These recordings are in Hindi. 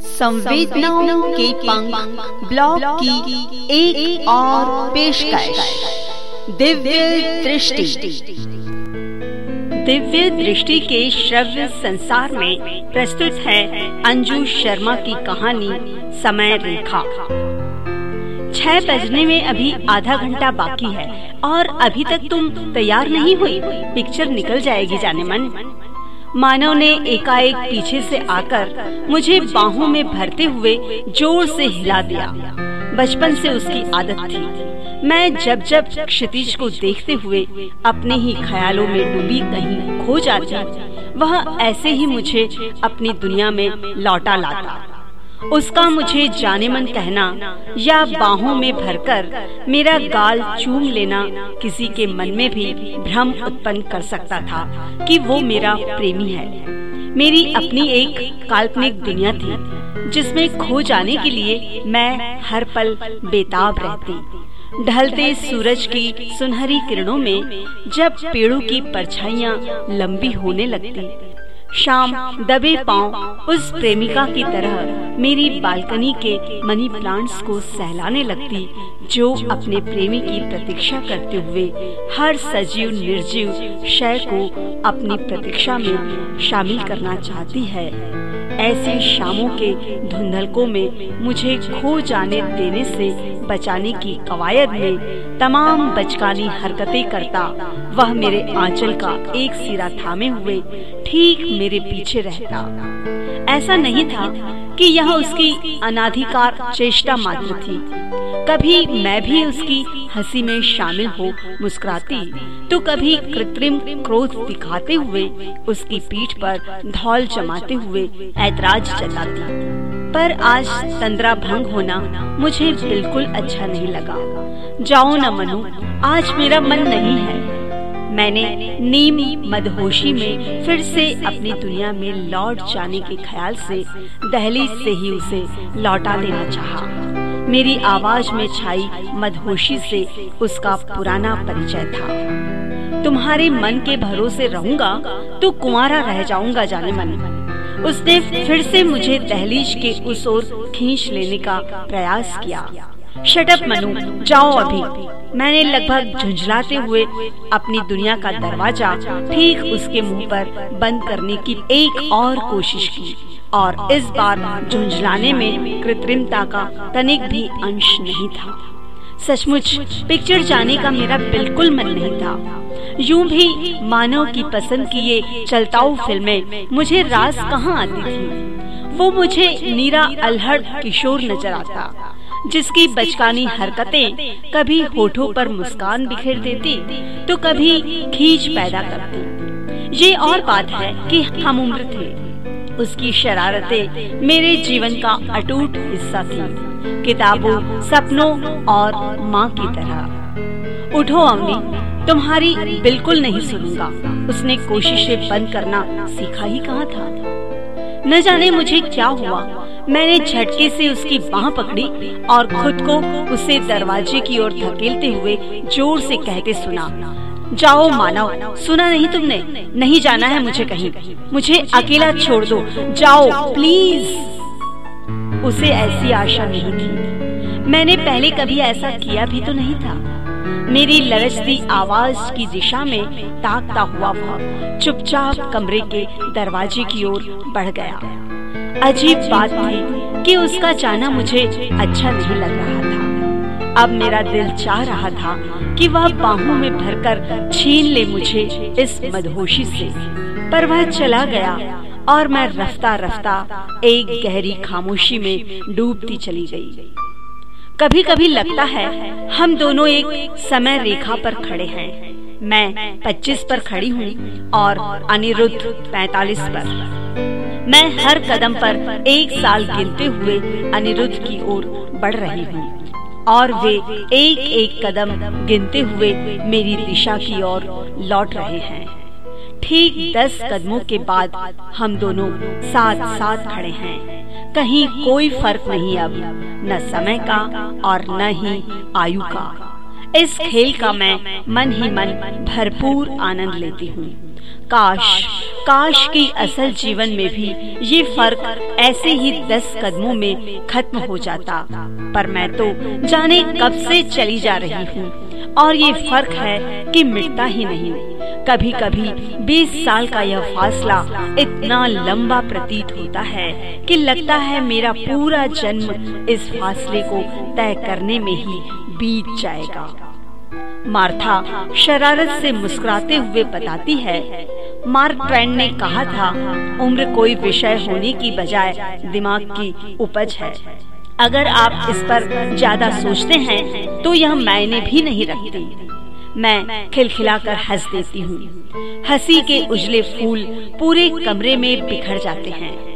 संवेदनाओं के पंख ब्लॉग की एक, और पेशकश। दिव्य दृष्टि। दिव्य दृष्टि के श्रव्य संसार में प्रस्तुत है अंजू शर्मा की कहानी समय रेखा। छह बजने में अभी आधा घंटा बाकी है और अभी तक तुम तैयार नहीं हुई। पिक्चर निकल जाएगी जाने मन। मानव ने एकाएक पीछे से आकर मुझे बाहों में भरते हुए ज़ोर से हिला दिया। बचपन से उसकी आदत थी। मैं जब जब क्षितिज को देखते हुए अपने ही ख्यालों में डूबी कहीं खो जाती, वह ऐसे ही मुझे अपनी दुनिया में लौटा लाता। उसका मुझे जाने मन कहना या बाहों में भरकर मेरा गाल चूम लेना किसी के मन में भी भ्रम उत्पन्न कर सकता था कि वो मेरा प्रेमी है। मेरी अपनी एक काल्पनिक दुनिया थी, जिसमें खो जाने के लिए मैं हर पल बेताब रहती। ढलते सूरज की सुनहरी किरणों में जब पेड़ों की परछाइयाँ लंबी होने लगती शाम दबे पाँव उस प्रेमिका की तरह मेरी बालकनी के मनी प्लांट्स को सहलाने लगती, जो अपने प्रेमी की प्रतीक्षा करते हुए हर सजीव निर्जीव शय को अपनी प्रतीक्षा में शामिल करना चाहती है। ऐसी शामों के धुंधलकों में मुझे खो जाने देने से बचाने की कवायद में तमाम बचकानी हरकतें करता, वह मेरे आंचल का एक सिरा थामे हुए ठीक मेरे पीछे रहता। ऐसा नहीं था कि यह उसकी अनाधिकार चेष्टा मात्र थी। कभी मैं भी उसकी हँसी में शामिल हो मुस्कुराती तो कभी कृत्रिम क्रोध दिखाते हुए उसकी पीठ पर धौल जमाते हुए ऐतराज जताती। पर आज तंद्रा भंग होना मुझे बिल्कुल अच्छा नहीं लगा। जाओ न मनु, आज मेरा मन नहीं है। मैंने नीम मदहोशी में फिर से अपनी दुनिया में लौट जाने के ख्याल से दहलीज से ही उसे लौटा देना चाहा। मेरी आवाज़ में छाई मदहोशी से उसका पुराना परिचय था। तुम्हारे मन के भरोसे रहूँगा तो कुंवारा रह जाऊँगा जाने मन। उसने फिर से मुझे दहलीज के उस ओर खींच लेने का प्रयास किया। Shut up Manu. जाओ अभी। मैंने लगभग झुंझलाते हुए अपनी दुनिया का दरवाज़ा ठीक उसके मुँह पर बंद करने की एक और कोशिश की और इस बार झुंझलाने में कृत्रिमता का तनिक भी अंश नहीं था। सचमुच पिक्चर जाने का मेरा बिल्कुल मन नहीं था। यूँ भी मानव की पसंद की ये चलताऊ फ़िल्में मुझे रास कहाँ आती थी? वो मुझे नीरा अल्हड़ किशोर नज़र आता, जिसकी बचकानी हरकतें कभी होठों पर मुस्कान बिखेर देती तो कभी खींच पैदा करती। ये और बात है कि हम उम्र थे। उसकी शरारतें मेरे जीवन का अटूट हिस्सा थी। किताबों, सपनों और माँ की तरह। उठो अम्मी तुम्हारी बिल्कुल नहीं सुनूँगा। उसने कोशिशें बंद करना सीखा ही कहा था? न जाने मुझे क्या हुआ। मैंने झटके से उसकी बाह पकड़ी और खुद को उसे दरवाजे की ओर धकेलते हुए ज़ोर से कहते सुना जाओ मानव, सुना नहीं तुमने? नहीं जाना है मुझे कहीं। मुझे अकेला छोड़ दो। जाओ प्लीज़ उसे ऐसी आशा नहीं थी। मैंने पहले कभी ऐसा किया भी तो नहीं था। मेरी लरजती आवाज़ की दिशा में ताकता हुआ वह चुपचाप कमरे के दरवाजे की ओर बढ़ गया। अजीब बात थी कि उसका जाना मुझे अच्छा नहीं लग रहा अब मेरा दिल चाह रहा था कि वह बाहों में भरकर छीन ले मुझे इस मदहोशी से। पर वह चला गया और मैं रफ्ता रफ्ता एक गहरी खामोशी में डूबती चली गई। कभी कभी लगता है हम दोनों एक समय रेखा पर खड़े हैं। मैं 25 पर खड़ी हूँ और अनिरुद्ध 45 पर। मैं हर कदम पर एक साल गिनते हुए अनिरुद्ध की ओर बढ़ रही हूँ। और वे एक एक कदम गिनते हुए मेरी दिशा की ओर लौट रहे हैं। ठीक दस कदमों के बाद हम दोनों साथ साथ खड़े हैं। कहीं कोई फ़र्क नहीं अब, न समय का और न ही आयु का। इस खेल का मैं मन ही मन भरपूर आनंद लेती हूँ। काश। काश की असल जीवन में भी ये फ़र्क ऐसे ही दस कदमों में खत्म हो जाता। पर मैं तो जाने कब से चली जा रही हूँ। और ये फ़र्क है कि मिटता ही नहीं। कभी कभी 20 साल का यह फासला इतना लंबा प्रतीत होता है कि लगता है मेरा पूरा जन्म इस फासले को तय करने में ही बीत जाएगा। मार्था शरारत से मुस्कुराते हुए बताती है, मार्क ट्वेन ने कहा था, उम्र कोई विषय होने की बजाय दिमाग की उपज है। अगर आप इस पर ज़्यादा सोचते हैं तो यह मायने भी नहीं रखती। मैं खिलखिलाकर हंस देती हूँ। हँसी के उजले फूल पूरे कमरे में बिखर जाते हैं।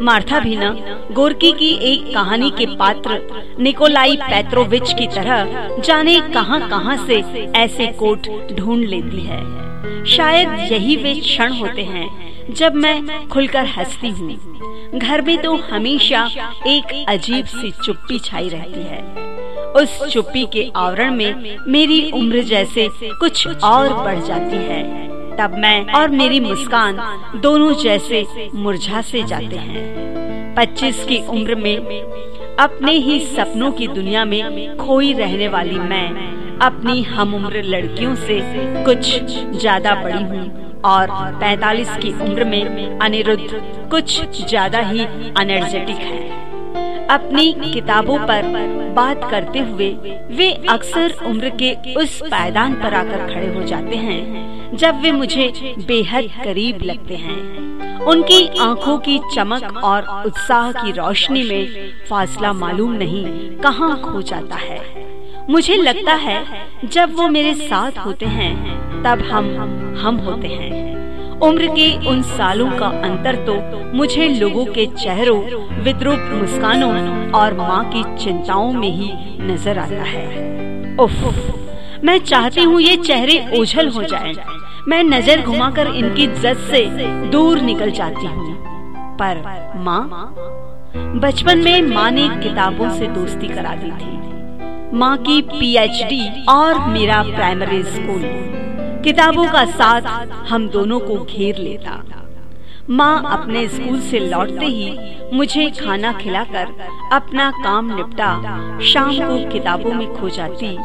मार्था भी न गोरकी की एक कहानी के पात्र निकोलाई पेट्रोविच की तरह जाने कहाँ कहाँ से ऐसे कोट ढूंढ लेती है। शायद यही वे क्षण होते हैं जब मैं खुलकर हंसती हूँ। घर में तो हमेशा एक अजीब सी चुप्पी छाई रहती है। उस चुप्पी के आवरण में मेरी उम्र जैसे कुछ और बढ़ जाती है। तब मैं और मेरी मुस्कान दोनों जैसे मुरझा से जाते हैं। पच्चीस की उम्र में अपने ही सपनों की दुनिया में खोई रहने वाली मैं अपनी हम उम्र लड़कियों से कुछ ज़्यादा बड़ी हूँ और 45 की उम्र में अनिरुद्ध कुछ ज़्यादा ही एनर्जेटिक है। अपनी किताबों पर बात करते हुए वे अक्सर उम्र के उस पायदान पर आकर खड़े हो जाते हैं। जब वे मुझे बेहद करीब लगते हैं। उनकी आँखों की चमक और उत्साह की रोशनी में फासला मालूम नहीं कहाँ खो जाता है। मुझे लगता है जब वो मेरे साथ होते हैं तब हम हम होते हैं। उम्र के उन सालों का अंतर तो मुझे लोगों के चेहरों विद्रूप मुस्कानों और माँ की चिंताओं में ही नज़र आता है। उफ, मैं चाहती हूँ ये चेहरे ओझल हो जाएँ। मैं नज़र घुमाकर इनकी जद से दूर निकल जाती हूँ। पर माँ, बचपन में माँ ने किताबों से दोस्ती करा दी थी। माँ की पीएचडी और मेरा प्राइमरी स्कूल किताबों का साथ हम दोनों को घेर लेता। माँ अपने स्कूल से लौटते ही मुझे खाना खिलाकर अपना काम निपटा, शाम को किताबों में खो जाती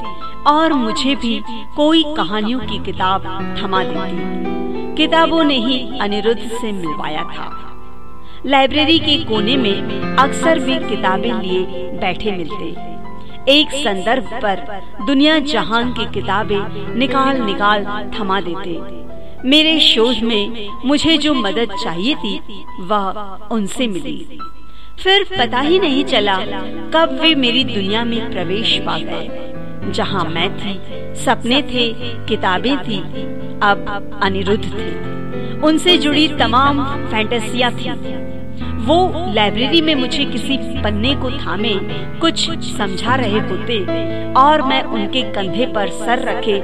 और मुझे भी कोई कहानियों की किताब थमा देती। किताबों ने ही अनिरुद्ध से मिलवाया था। लाइब्रेरी के कोने में अक्सर वे किताबें लिए बैठे मिलते। एक संदर्भ पर दुनिया जहान की किताबें निकाल निकाल थमा देते। मेरे शोध में मुझे जो मदद चाहिए थी, वह उनसे मिली। फिर पता ही नहीं चला कब वे मेरी दुनिया में प्रवेश पा गए, जहाँ मैं थी, सपने थे, किताबें थी, अब अनिरुद्ध थे। उनसे जुड़ी तमाम फैंटेसिया थी। वो लाइब्रेरी में मुझे किसी पन्ने को थामे, कुछ समझा रहे होते, और मैं उनके कंधे पर सर रखे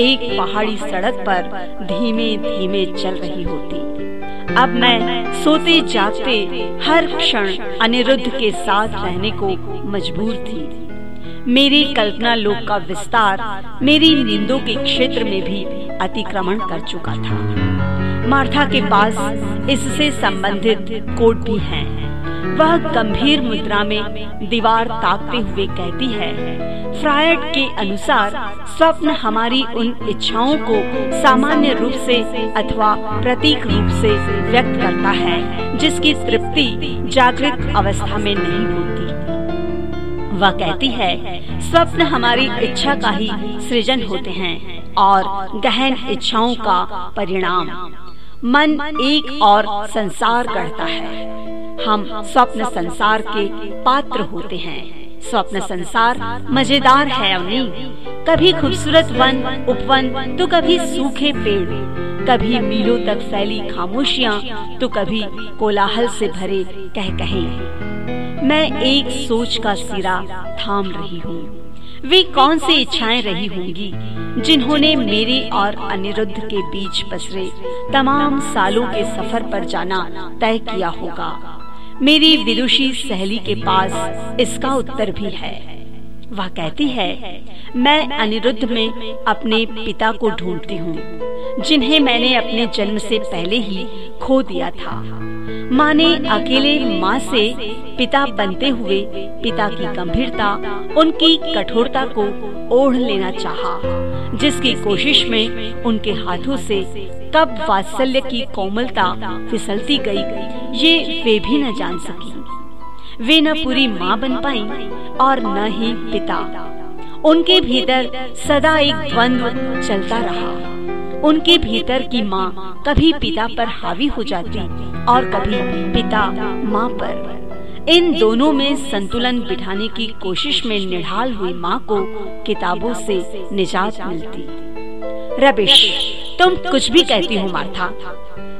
एक पहाड़ी सड़क पर धीमे धीमे चल रही होती। अब मैं सोते जागते हर क्षण अनिरुद्ध के साथ रहने को मजबूर थी। मेरी कल्पना लोक का विस्तार मेरी नींदों के क्षेत्र में भी अतिक्रमण कर चुका था मार्था के पास इससे संबंधित कोड भी हैं। वह गंभीर मुद्रा में दीवार ताकते हुए कहती है, फ्रायड के अनुसार स्वप्न हमारी उन इच्छाओं को सामान्य रूप से अथवा प्रतीक रूप से व्यक्त करता है, जिसकी तृप्ति जागृत अवस्था में नहीं होती वह कहती है, स्वप्न हमारी इच्छा का ही सृजन होते हैं और गहन इच्छाओं का परिणाम। मन एक और संसार गढ़ता है। हम स्वप्न संसार के पात्र होते हैं। स्वप्न संसार मज़ेदार है अवनी कभी खूबसूरत वन उपवन तो कभी सूखे पेड़। कभी मीलों तक फैली खामोशियाँ तो कभी कोलाहल से भरे कह कहे मैं एक सोच का सिरा थाम रही हूँ। वे कौन सी इच्छाएँ रही होंगी जिन्होंने मेरे और अनिरुद्ध के बीच पसरे तमाम सालों के सफ़र पर जाना तय किया होगा। मेरी विदुषी सहेली के पास इसका उत्तर भी है। वह कहती है, मैं अनिरुद्ध में अपने पिता को ढूंढती हूँ, जिन्हें मैंने अपने जन्म से पहले ही खो दिया था। माँ ने अकेले माँ से पिता बनते हुए पिता की गंभीरता उनकी कठोरता को ओढ़ लेना चाहा, जिसकी कोशिश में उनके हाथों से कब वात्सल्य की कोमलता फिसलती गई ये वे भी न जान सकी। वे न पूरी माँ बन पाई और न ही पिता। उनके भीतर सदा एक द्वंद्व चलता रहा। उनके भीतर की माँ कभी पिता पर हावी हो जाती और कभी पिता माँ पर। इन दोनों में संतुलन बिठाने की कोशिश में निढाल हुई माँ को किताबों से निजात मिलती। रबिश, तुम कुछ भी कहती हो, मार्था।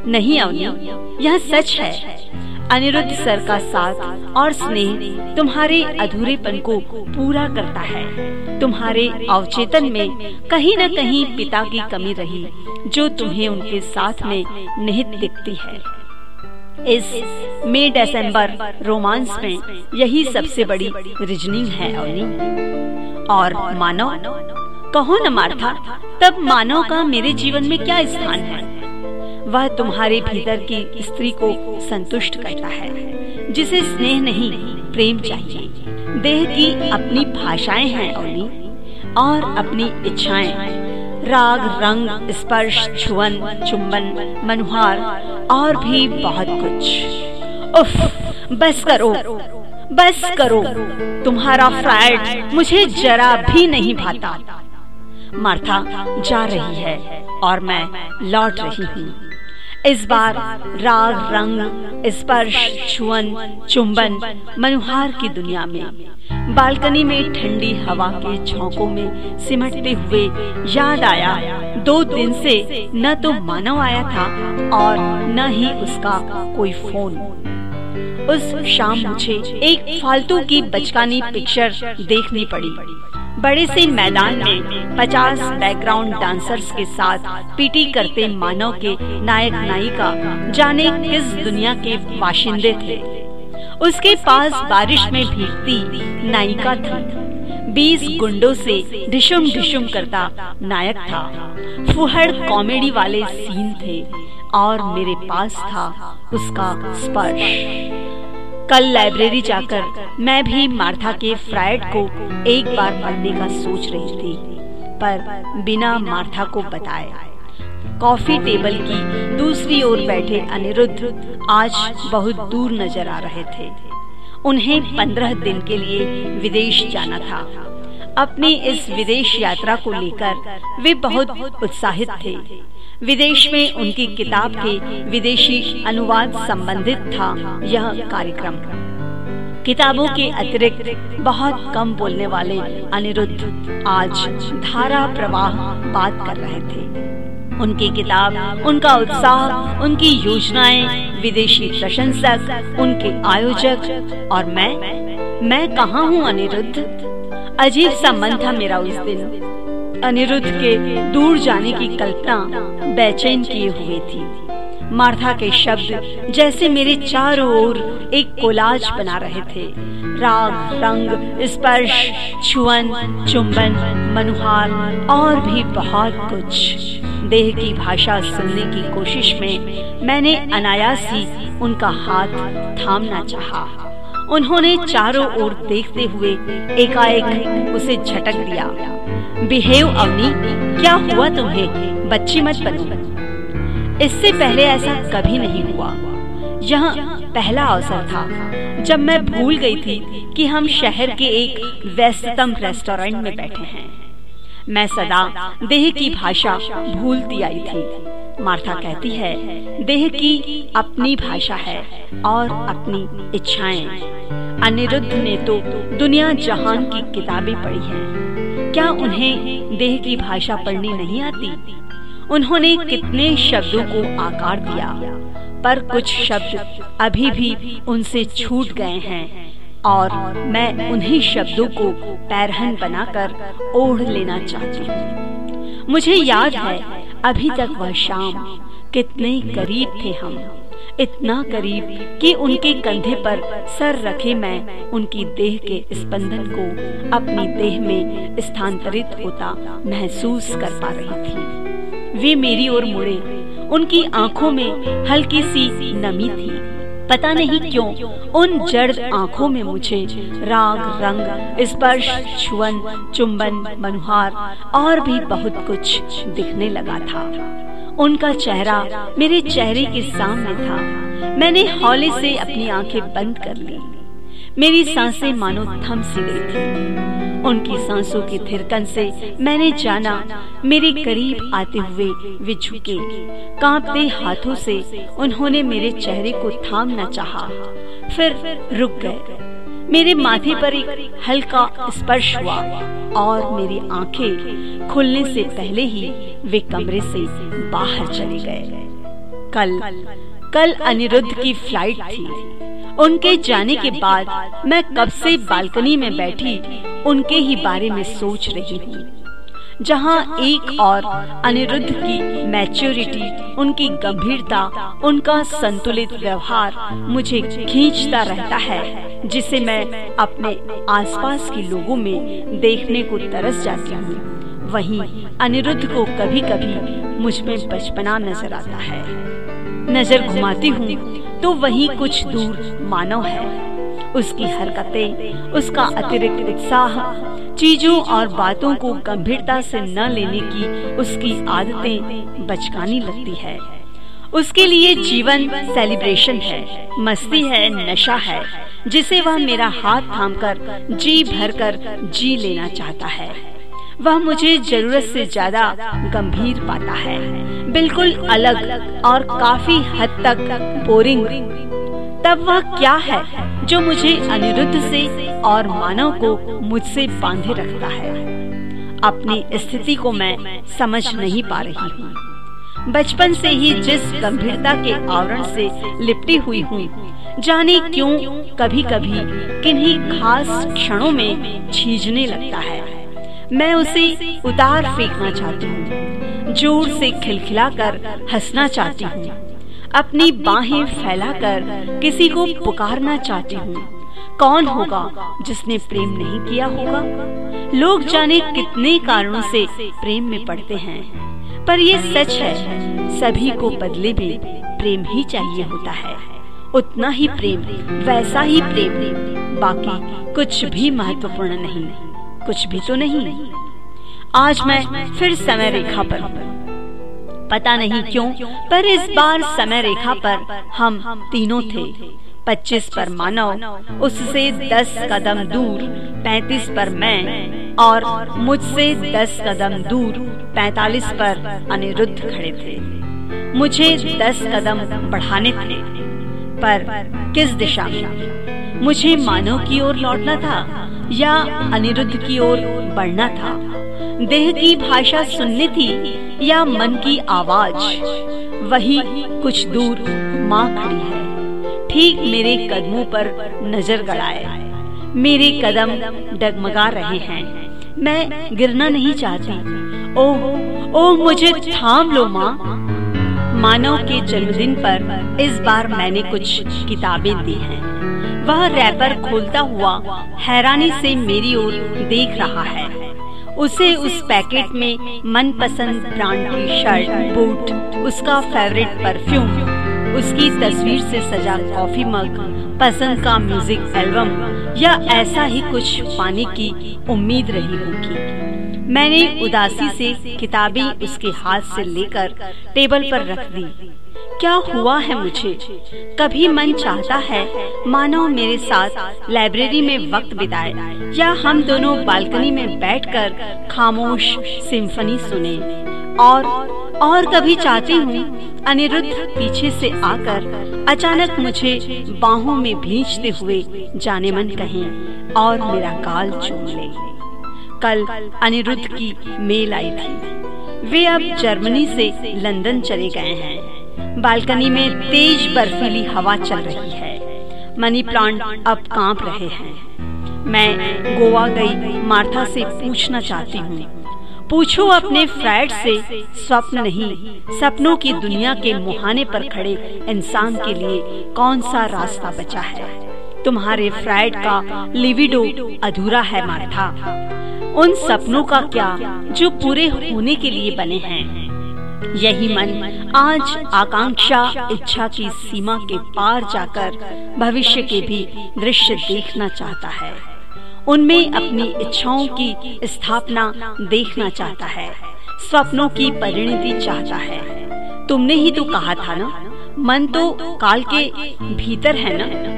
नहीं, अवनी, यह सच है अनिरुद्ध सर का साथ और स्नेह तुम्हारे अधूरेपन को पूरा करता है। तुम्हारे अवचेतन में कहीं न कहीं पिता की कमी रही, जो तुम्हें उनके साथ में निहित दिखती है। इस मई दिसंबर रोमांस में यही सबसे बड़ी रिजनिंग है अवनी। और मानव, कहो न मार्था, तब मानव का मेरे जीवन में क्या स्थान है? वह तुम्हारे भीतर की स्त्री को संतुष्ट करता है, जिसे स्नेह नहीं, प्रेम चाहिए। देह की अपनी भाषाएँ हैं ओली और अपनी इच्छाएँ। राग, रंग, स्पर्श, छुअन, चुंबन, मनुहार, और भी बहुत कुछ। उफ, बस करो बस करो। तुम्हारा फ्राइड मुझे जरा भी नहीं भाता। मार्था जा रही है, और मैं लौट रही हूँ। इस बार राग रंग स्पर्श छुअन, चुंबन, मनुहार की दुनिया में। बालकनी में ठंडी हवा के झोंकों में सिमटते हुए याद आया, दो दिन से न तो मानव आया था और न ही उसका कोई फ़ोन। उस शाम मुझे एक फालतू की बचकानी पिक्चर देखनी पड़ी। बड़े से मैदान में पचास बैकग्राउंड डांसर्स के साथ पीटी करते मानव के नायक नायिका जाने किस दुनिया के बाशिंदे थे। उसके पास बारिश में भीगती नायिका थी। बीस गुंडों से ढिशुम ढिशुम करता नायक था। फुहड़ कॉमेडी वाले सीन थे और मेरे पास था उसका स्पर्श। कल लाइब्रेरी जाकर मैं भी मार्था के फ्राइड को एक बार पढ़ने का सोच रही थी, पर बिना मार्था को बताए। कॉफ़ी टेबल की दूसरी ओर बैठे अनिरुद्ध आज बहुत दूर नज़र आ रहे थे। उन्हें पंद्रह दिन के लिए विदेश जाना था। अपनी इस विदेश यात्रा को लेकर वे बहुत उत्साहित थे। विदेश में उनकी किताब के विदेशी अनुवाद संबंधित था यह कार्यक्रम। किताबों के अतिरिक्त बहुत कम बोलने वाले अनिरुद्ध आज धारा प्रवाह बात कर रहे थे। उनकी किताब, उनका उत्साह, उनकी योजनाएँ, विदेशी प्रशंसक, उनके आयोजक और मैं मैं कहा हूँ अनिरुद्ध? अजीब सा मन था मेरा उस दिन। अनिरुद्ध के दूर जाने की कल्पना बेचैन किए हुए थी। मार्था के शब्द जैसे मेरे चारों ओर एक कोलाज बना रहे थे। राग, रंग, स्पर्श, छुअन, चुंबन, मनुहार और भी बहुत कुछ। देह की भाषा सुनने की कोशिश में मैंने अनायास ही उनका हाथ थामना चाहा। उन्होंने चारों ओर देखते हुए एकाएक उसे झटक दिया। बिहेव अवनी, क्या हुआ तुम्हें? बच्ची मत बनो। इससे पहले ऐसा कभी नहीं हुआ। यह पहला अवसर था जब मैं भूल गई थी कि हम शहर के एक व्यस्ततम रेस्टोरेंट में बैठे हैं। मैं सदा देह की भाषा भूलती आई थी। मार्था कहती है, देह की अपनी भाषा है और अपनी इच्छाएँ। अनिरुद्ध ने तो दुनिया जहान की किताबें पढ़ी हैं। क्या उन्हें देह की भाषा पढ़नी नहीं आती? उन्होंने कितने शब्दों को आकार दिया, पर कुछ शब्द अभी भी उनसे छूट गए हैं और मैं उन्हीं शब्दों को पैरहन बनाकर ओढ़ लेना चाहती हूँ। मुझे याद है अभी तक वह शाम। कितने करीब थे हम। इतना करीब कि उनके कंधे पर सर रखे मैं उनकी देह के स्पंदन को अपनी देह में स्थानांतरित होता महसूस कर पा रही थी। वे मेरी ओर मुड़े। उनकी आँखों में हल्की सी नमी थी। पता नहीं क्यों उन जड़ आँखों में मुझे राग रंग स्पर्श छुअन चुंबन मनुहार और भी बहुत कुछ दिखने लगा था। उनका चेहरा मेरे चेहरे के सामने था। मैंने हौले से अपनी आँखें बंद कर ली। मेरी साँसें मानो थम सी गई थी। उनकी सांसों की थिरकन से मैंने जाना मेरे करीब आते हुए वे झुके। कांपते हाथों से उन्होंने मेरे चेहरे को थामना चाहा, फिर रुक गए। मेरे माथे पर एक हल्का स्पर्श हुआ और मेरी आँखें खुलने से पहले ही वे कमरे से बाहर चले गए। कल कल अनिरुद्ध की फ़्लाइट थी। उनके जाने के बाद मैं कब से बालकनी में बैठी, उनके ही बारे में सोच रही हूँ। जहाँ एक और अनिरुद्ध की मैच्योरिटी, उनकी गंभीरता, उनका संतुलित व्यवहार मुझे खींचता रहता है, जिसे मैं अपने आसपास के लोगों में देखने को तरस जाती हूँ। वहीं अनिरुद्ध को कभी कभी मुझमें बचपना नज़र आता है। नज़र घुमाती हूँ तो वही कुछ दूर मानव है। उसकी हरकतें, उसका अतिरिक्त उत्साह, चीज़ों और बातों को गंभीरता से न लेने की उसकी आदतें बचकानी लगती है। उसके लिए जीवन सेलिब्रेशन है, मस्ती है, नशा है, जिसे वह मेरा हाथ थामकर, जी भरकर जी लेना चाहता है। वह मुझे ज़रूरत से ज़्यादा गंभीर पाता है। बिल्कुल अलग और काफ़ी हद तक बोरिंग तब वह क्या है जो मुझे अनिरुद्ध से और मानव को मुझसे बांधे रखता है? अपनी स्थिति को मैं समझ नहीं पा रही हूँ। बचपन से ही जिस गंभीरता के आवरण से लिपटी हुई हूँ, जाने क्यों कभी कभी किन्हीं खास क्षणों में छीजने लगता है। मैं उसे उतार फेंकना चाहती हूँ, ज़ोर से खिलखिलाकर हंसना चाहती हूँ, अपनी बाहें फैलाकर किसी को पुकारना चाहती हूँ। कौन होगा जिसने प्रेम नहीं किया होगा? लोग जाने कितने कारणों से प्रेम में पड़ते हैं, पर ये सच है, सभी को बदले में प्रेम ही चाहिए होता है। उतना ही प्रेम, वैसा ही प्रेम, बाकी कुछ भी महत्वपूर्ण नहीं। कुछ भी तो नहीं। आज मैं फिर समय रेखा पर पता नहीं क्यों पर इस बार समय रेखा पर हम तीनों थे। पच्चीस पर मानव उससे दस कदम दूर। पैतीस पर मैं और मुझसे दस कदम दूर। पैतालीस पर अनिरुद्ध खड़े थे। मुझे दस कदम बढ़ाने थे। पर किस दिशा में? मुझे मानव की ओर लौटना था या अनिरुद्ध की ओर बढ़ना था। देह की भाषा सुननी थी या मन की आवाज़, वही कुछ दूर माँ खड़ी है। ठीक मेरे कदमों पर नज़र गड़ाए। मेरे कदम डगमगा रहे हैं। मैं गिरना नहीं चाहती। ओह ओह, मुझे थाम लो माँ। मानव के जन्मदिन पर इस बार मैंने कुछ किताबें दी हैं। वह रैपर खोलता हुआ हैरानी से मेरी ओर देख रहा है। उसे उस पैकेट में मनपसंद ब्रांड की शर्ट, बूट, उसका फेवरेट परफ्यूम उसकी तस्वीर से सजा कॉफ़ी मग पसंद का म्यूज़िक एल्बम या ऐसा ही कुछ पाने की उम्मीद रही होगी। मैंने उदासी से किताबें उसके हाथ से लेकर टेबल पर रख दी। क्या हुआ है मुझे? कभी मन चाहता है, मानो मेरे साथ लाइब्रेरी में वक्त बिताए। या हम दोनों बालकनी में बैठकर खामोश सिम्फनी सुने। और और कभी चाहती हूँ, अनिरुद्ध पीछे से आकर अचानक मुझे बाहों में भींचते हुए जाने मन कहें और मेरा गाल चूम ले। कल अनिरुद्ध की मेल आई थी। वे अब जर्मनी से लंदन चले गए हैं। बालकनी में तेज बर्फीली हवा चल रही है। मनी प्लांट अब काँप रहे हैं। मैं गोवा गई मार्था से पूछना चाहती हूँ। पूछो अपने फ्लैट से, स्वप्न नहीं, सपनों की दुनिया के मुहाने पर खड़े इंसान के लिए कौन सा रास्ता बचा है? तुम्हारे फ्लैट का लिविडो अधूरा है मार्था। उन सपनों का क्या, जो पूरे होने के लिए बने हैं? यही मन आज आकांक्षा, इच्छा की सीमा के पार जाकर भविष्य के भी दृश्य देखना चाहता है। उनमें अपनी इच्छाओं की स्थापना देखना चाहता है, स्वप्नों की परिणति चाहता है। तुमने ही तो कहा था ना, मन तो काल के भीतर है ना?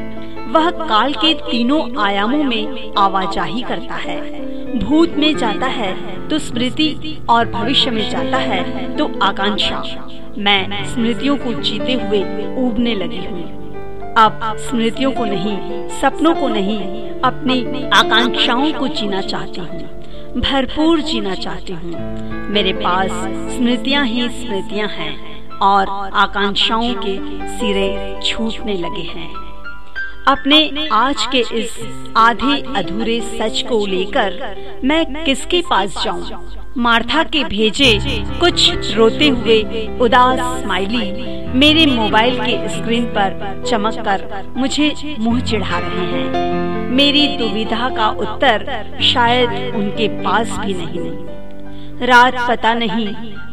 वह काल के तीनों आयामों में आवाजाही करता है। भूत में जाता है तो स्मृति और भविष्य में जाता है तो आकांक्षा। मैं स्मृतियों को जीते हुए उबने लगी हूँ। अब स्मृतियों को नहीं, सपनों को नहीं, अपनी आकांक्षाओं को जीना चाहती हूँ। भरपूर जीना चाहती हूँ। मेरे पास स्मृतियाँ ही स्मृतियाँ हैं और आकांक्षाओं के सिरे छूटने लगे हैं। अपने आज के इस आधे अधूरे सच को लेकर मैं किसके पास जाऊँ? मार्था के भेजे कुछ रोते हुए उदास स्माइली मेरे मोबाइल के स्क्रीन पर चमक कर मुझे मुँह चिढ़ा रहे हैं। मेरी दुविधा का उत्तर शायद उनके पास भी नहीं। रात पता नहीं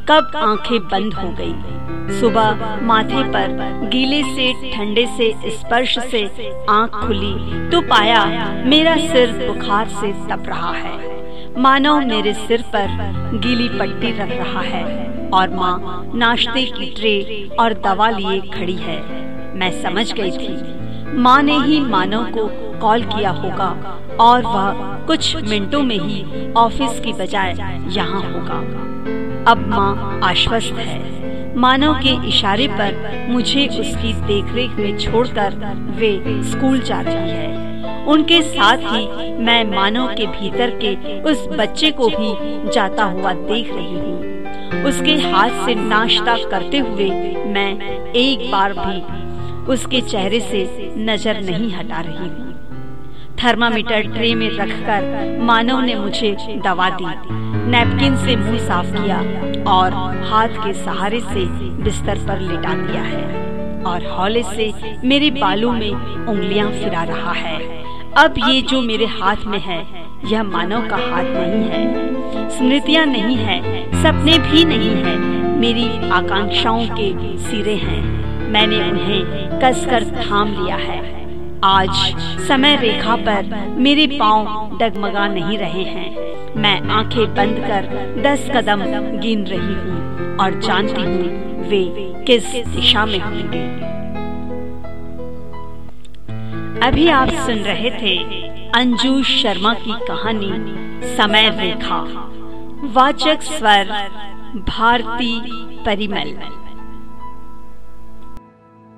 कब आँखें बंद हो गई। सुबह माथे पर गीले से, ठंडे से, स्पर्श से आँख खुली। तो पाया, मेरा सिर बुखार से तप रहा है। मानो मेरे सिर पर गीली पट्टी रख रहा है और माँ नाश्ते की ट्रे और दवा लिए खड़ी है। मैं समझ गई थी। माँ ने ही मानव को कॉल किया होगा और वह कुछ मिनटों में ही ऑफ़िस की बजाय यहाँ होगा। अब माँ आश्वस्त है। मानव के इशारे पर मुझे उसकी देखरेख में छोड़कर वे स्कूल जा रही है। उनके साथ ही मैं मानव के भीतर के उस बच्चे को भी जाता हुआ देख रही हूँ। उसके हाथ से नाश्ता करते हुए मैं एक बार भी उसके चेहरे से नज़र नहीं हटा रही हूँ। थर्मामीटर ट्रे में रखकर मानव ने मुझे दवा दी। नैपकिन से मुँह साफ़ किया और हाथ के सहारे से बिस्तर पर लिटा दिया है और हौले से मेरे बालों में उंगलियाँ फिरा रहा है। अब ये जो मेरे हाथ में है, यह मानव का हाथ नहीं है, स्मृतियाँ नहीं है, सपने भी नहीं है, मेरी आकांक्षाओं के सिरे हैं। मैंने उन्हें कसकर थाम लिया है। आज समय रेखा पर मेरे पाँव डगमगा नहीं रहे हैं। मैं आँखें बंद कर दस कदम गिन रही हूँ और जानती हूँ वे किस दिशा में होंगे। अभी आप सुन रहे थे अंजू शर्मा की कहानी, समय रेखा। वाचक स्वर, भारती परिमल।